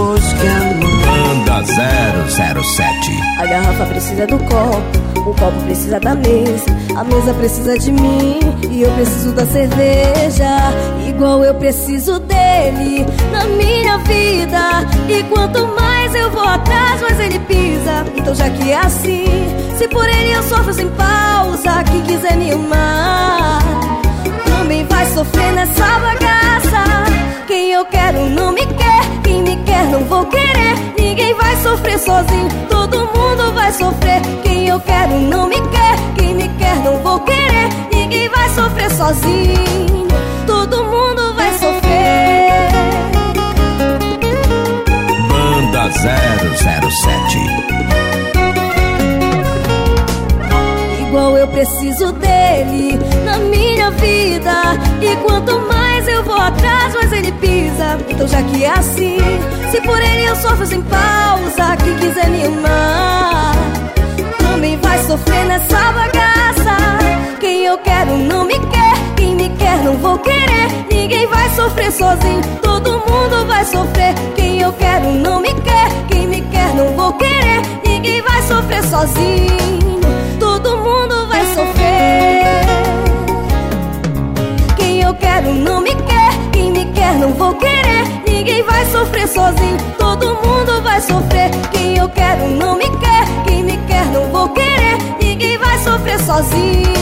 depois que amou. Banda 007 A garrafa precisa do copo, o copo precisa da mesa, a mesa precisa de mim e eu preciso da cerveja, igual eu preciso dele na minha vida. E quanto mais eu vou atrás, mais ele pisa. Então já que é assim, se por ele eu sofro sem pausa, quem quiser me amar também vai sofrer nessa bagaça. Quem eu quero não sozinho, todo mundo vai sofrer. Quem eu quero não me quer, quem me quer não vou querer. Ninguém vai sofrer sozinho, todo mundo vai sofrer. Banda 007 Igual eu preciso dele na minha vida. E quanto mais eu vou atrás, mais ele pisa. Então já que é assim, se por ele eu sofro sem pausa, sofrer nessa bagaça. Quem eu quero não me quer, quem me quer não vou querer. Ninguém vai sofrer sozinho, todo mundo vai sofrer. Quem eu quero não me quer, quem me quer não vou querer. Ninguém vai sofrer sozinho, todo mundo vai sofrer. Quem eu quero não me quer, quem me quer não vou querer. Ninguém vai sofrer sozinho, todo mundo vai sofrer. Quem eu quero não me quer, sozinho,